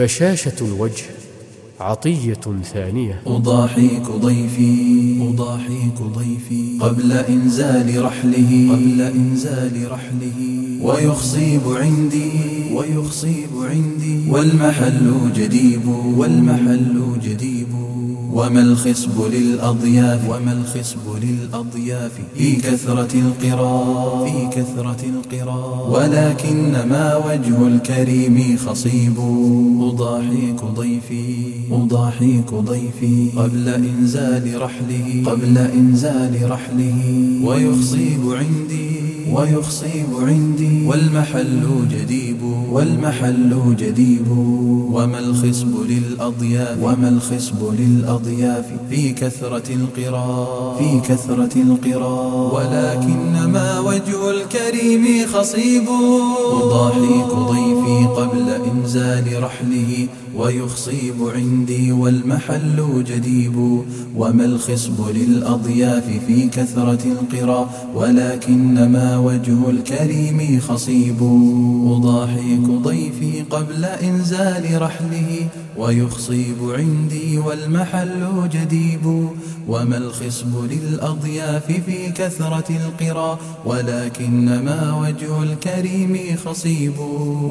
بشاشة الوجه عطية ثانية. أضاحيك ضيفي. أضاحيك ضيفي. قبل إنزال رحله. قبل إنزال رحله. ويخصيب عندي. ويخصيب عندي. والمحل جديب. والمحل جديب وما الخصب للأضياف؟ وما الخصب للأضياف؟ في كثرة القراء في كثرة القراء ولكن ما وجه الكريم خصيب؟ أضاحيك ضيفي أضاحيك ضيفي. قبل إنزال رحله قبل إنزال رحله. ويخصيب عندي ويخصيب عندي. والمحل جديب والمحل جديب. وما الخصب للأضياف؟ وما الخصب للأضياف؟ في كثرة القراء في كثرة القراء ولكن ما وجه الكريم خصيب. أضاحيك ضيفي قبل إنزال رحله ويخصيب عندي والمحل جديب. وما الخصب للأضياف في كثرة القراء ولكن ما وجه الكريم خصيب. أضاحيك ضيفي قبل إنزال رحله ويخصيب عندي والمحل جديب. وما الخصب للأضياف في كثرة القرى ولكن ما وجه الكريم خصيب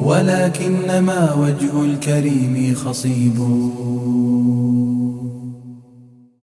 ولكن ما وجه الكريم خصيب.